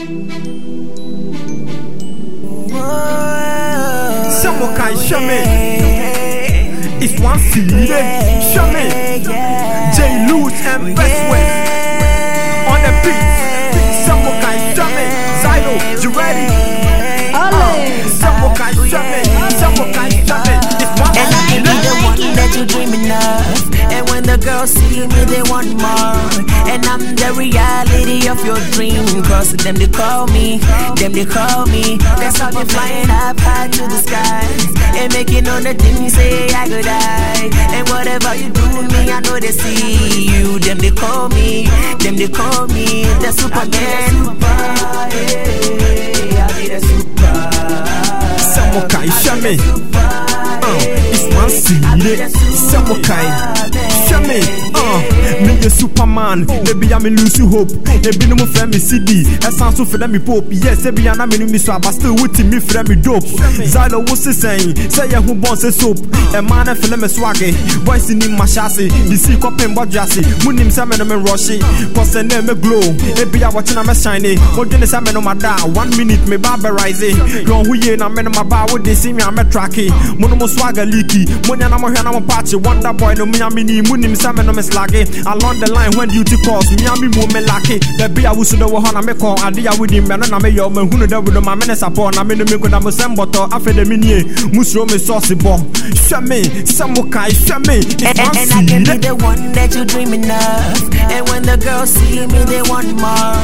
Someone can show me. It's one CD. Show me. J. Lewis and Best West on the beat. Someone can show me. Zylo, you ready? Uh, someone can show me. Someone can show me. It's one And I can be the one that you're dreaming of. And when the girls see me, they want more. And I'm the reality of your dream. Cause them they call me, them they call me. That's how they flying up high to the sky. And making all the things say I could die. And whatever you do me, I know they see you. Them they call me, them they call me the Superman. Yeah, I be the super. Someone can show me. Uh, it's one CD. Someone can show me. Uh, me the Superman. Maybe I'm in lose hope. Maybe no more friend me CD. That sounds so for them me pope. Yes, maybe I'm not me so but still with me friend me dope. Zylo what's he saying? Say who bounce soap. A man a film me swaggy. Boys in my chassis. The sea cup and what jassy. Munim sa me no me rushy. Cause the name me glow. Maybe I watching a me shiny. What you say me no my da? One minute me barbarize. Don't who ye na me no my bar. What they see me I'm a tracky. Mono mo swagger leaky. Monya na mo na mo patchy. Wonder boy no me a mini. Munim sa me no me slaggy. Along the line when duty calls me a me me lucky. Baby I wish the wo na me call. Adi ya with him me no na me yo me hunu da with my men support. Na me no me go da mo sem bottle. Afe de me nie. Musro me sauce bo. Show me. Samo kai show And, I can be the one that you're dreaming of. And when the girls see me, they want more.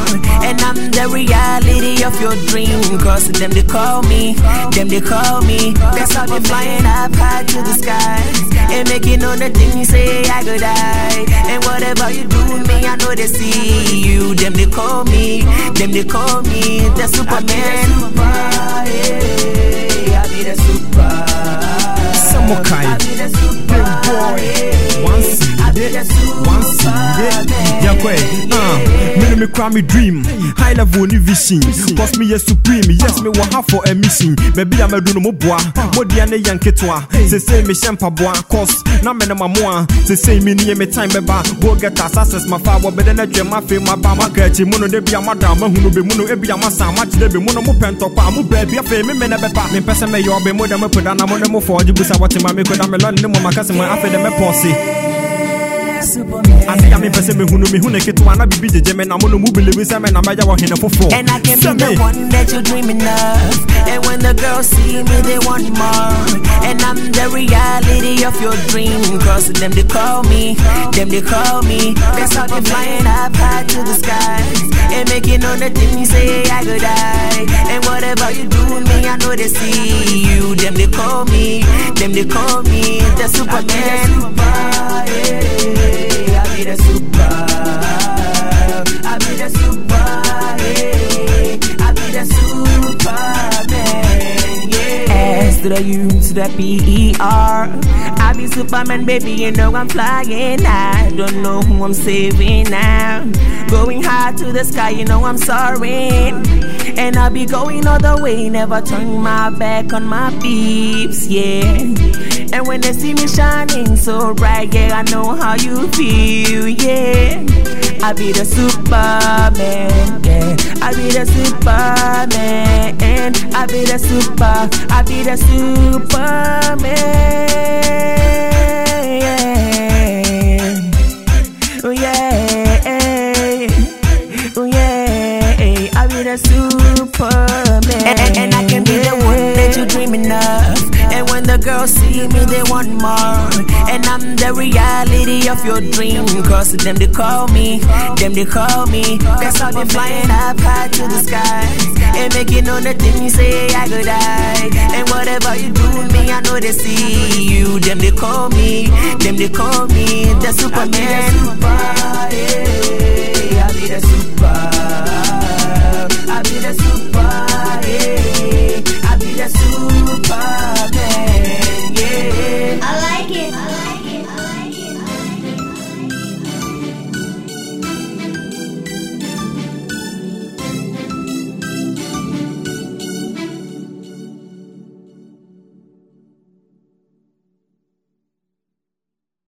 And I'm the reality of your dream. Cause them they call me, them they call me. That's how they flying up high to the sky. And making all the things you say I could die. And whatever you do with me, I know they see you. Them they call me, them they call me the Superman. I be the super. Kai. I be the super. Big boy. One CD. One CD. Yakwe. Uh, me no me cry me dream. High level ni vision. Cause me yes supreme. Yes me want have for a mission. Baby I'm a do no mo boa. Mo dia ne yanketwa. Say say me shempa boa. Cause na me no mamoa. Say say me ni me time beba. Go get us access my father. But then I dream my fame my ba my catchy. Mono de bia madam. Mahunu be mono e bia masa. Match de be mono mo pento pa. Mo baby afa me me na beba. Me pese me yo be mo de mo put na mo de mo for. Jibusa what ma me ko da me lon mo makase mo afa de me. Ade ya me pese me hunu me hunu ketewa na bibi jeje me na mo no mu believe me na meya wo hene fofo. And I can be the one that you're dreaming of. And when the girls see me, they want more. And I'm the reality of your dream. Cause them they call me, them they call me. That's how they flying up high to the sky. And making all the things say I could die. And whatever you do with me, I know they see you. Them they call me, them they call me the Superman. To the U to the P E R. I be Superman, baby. You know I'm flying. I don't know who I'm saving now. Going high to the sky, you know I'm soaring. And I'll be going all the way, never turning my back on my peeps, yeah. And when they see me shining so bright, yeah, I know how you feel, yeah. I be the Superman, yeah. I be the Superman, I be the super, I be the Superman, yeah. Oh yeah, oh yeah, I be the Superman, and, and I can be the one that you're dreaming of. And when the girls see me, they want more. And I'm the reality of your dream. Cause them they call me, them they call me. That's how they flying up high to the sky. And making all the things you say I could die. And whatever you do with me, I know they see you. Them they call me, them they call me the Superman.